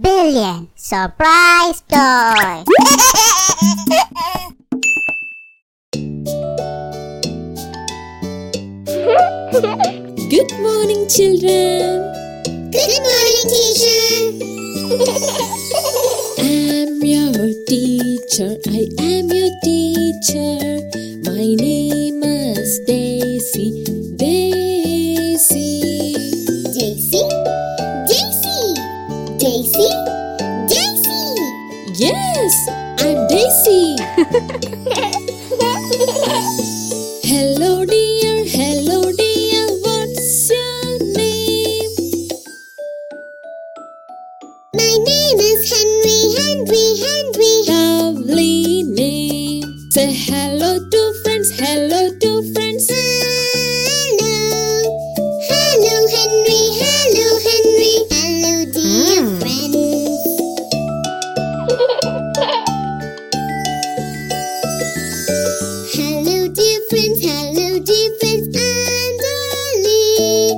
Billion Surprise Toy! Good morning, children. Good morning, teacher. I'm your teacher. I am your teacher. My name Yes, I'm Daisy. Hello, dear. Hello, dear. What's your name? My name is Henry, Henry, Henry. Lovely name. Say hello to friends. Hello to friends. Hello, dear friends, hello, dear friends. I'm Dolly,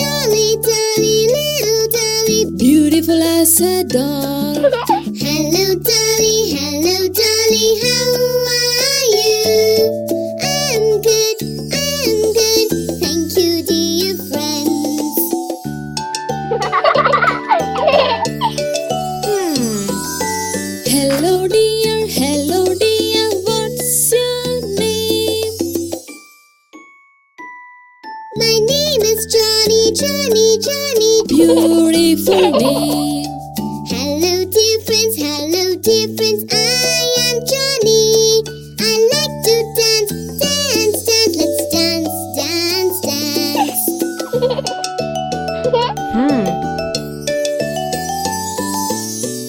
Dolly, Dolly, little Dolly. Beautiful as a doll. Hello, Dolly, hello, Dolly, how My name is Johnny, Johnny, Johnny. Beautiful name. Hello, dear friends, hello, dear friends, I am Johnny. I like to dance, dance, dance, let's dance, dance, dance. Hmm.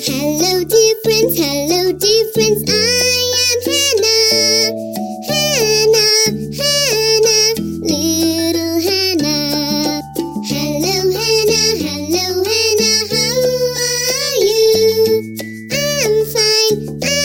Hello, dear friends, hello, dear friends, I fine,